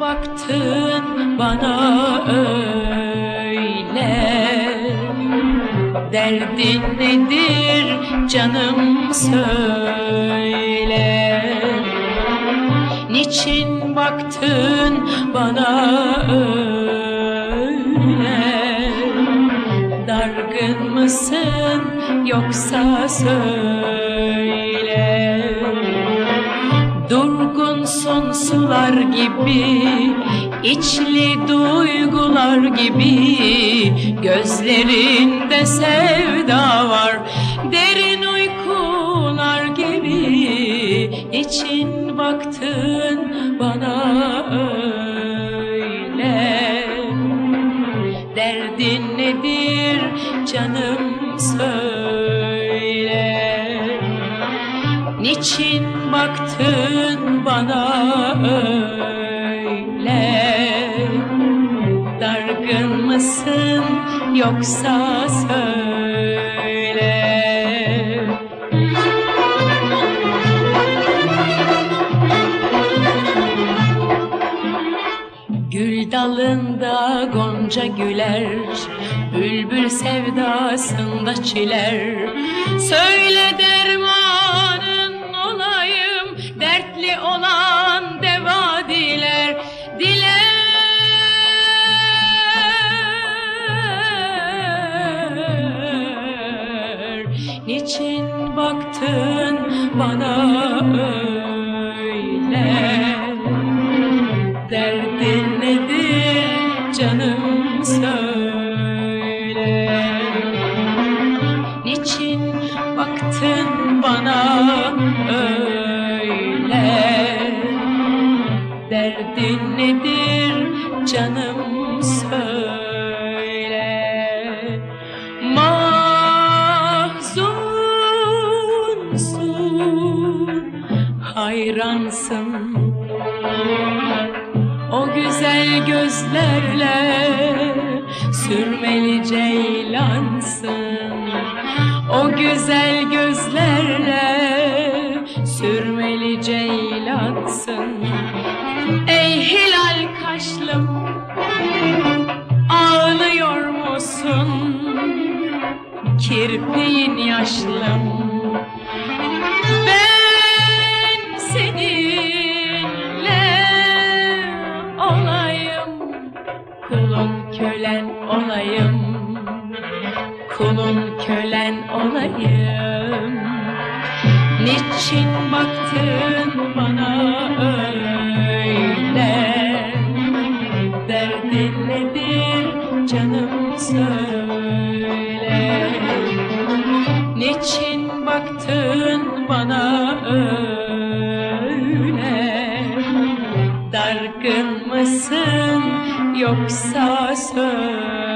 baktın bana öyle? Derdin nedir canım söyle. Niçin baktın bana öyle? Dargın mısın yoksa söyle sular gibi içli duygular gibi Gözlerinde sevda var. Derin uykular gibi için baktın bana öyle. Derdin nedir canım söyle. Niçin baktın bana öyle. Dargın mısın yoksa söyle. Gül dalında gonca güler Bülbül sevdasında çiler. Söyle dermanın olan deva diler Diler. Niçin baktın bana öyle? Derdin nedir canım söyle? Niçin baktın bana öyle Derdin nedir canım söyle. Mahzunsun hayransın. O güzel gözlerle sürmeli ceylansın. O güzel gözlerle Kirpiğin yaşlım ben seninle olayım Kulun kölen olayım Kulun kölen olayım. Niçin baktın bana öyle? Derdin nedir canım söyle Niçin baktın bana öyle. Dargın mısın yoksa söyle